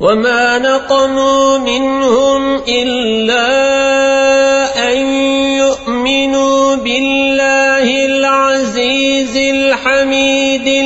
وما نقموا منهم إلا أن يؤمنوا بالله العزيز الحميد